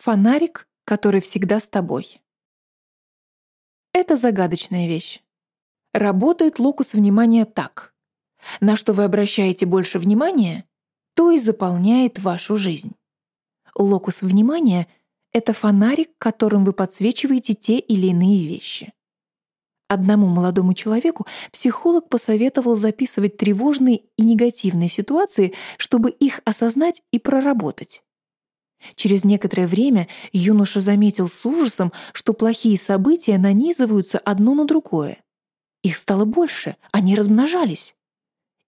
Фонарик, который всегда с тобой. Это загадочная вещь. Работает локус внимания так. На что вы обращаете больше внимания, то и заполняет вашу жизнь. Локус внимания — это фонарик, которым вы подсвечиваете те или иные вещи. Одному молодому человеку психолог посоветовал записывать тревожные и негативные ситуации, чтобы их осознать и проработать. Через некоторое время юноша заметил с ужасом, что плохие события нанизываются одно на другое. Их стало больше, они размножались.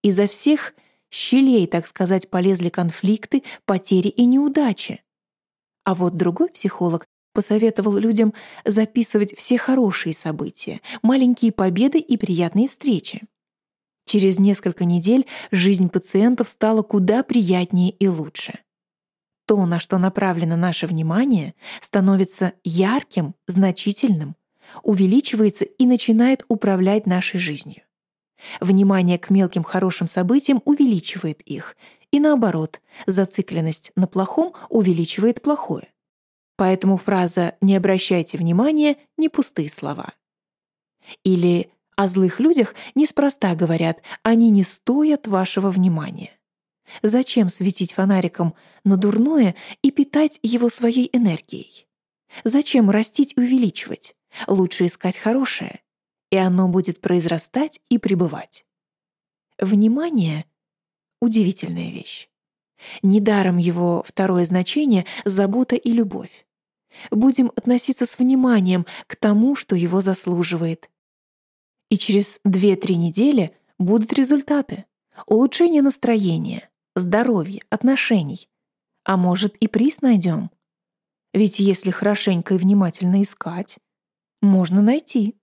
Изо всех щелей, так сказать, полезли конфликты, потери и неудачи. А вот другой психолог посоветовал людям записывать все хорошие события, маленькие победы и приятные встречи. Через несколько недель жизнь пациентов стала куда приятнее и лучше. То, на что направлено наше внимание, становится ярким, значительным, увеличивается и начинает управлять нашей жизнью. Внимание к мелким хорошим событиям увеличивает их, и наоборот, зацикленность на плохом увеличивает плохое. Поэтому фраза «не обращайте внимания» — не пустые слова. Или о злых людях неспроста говорят «они не стоят вашего внимания». Зачем светить фонариком на дурное и питать его своей энергией? Зачем растить и увеличивать? Лучше искать хорошее, и оно будет произрастать и пребывать. Внимание — удивительная вещь. Недаром его второе значение — забота и любовь. Будем относиться с вниманием к тому, что его заслуживает. И через 2-3 недели будут результаты. Улучшение настроения, здоровья, отношений. А может, и приз найдем. Ведь если хорошенько и внимательно искать, можно найти.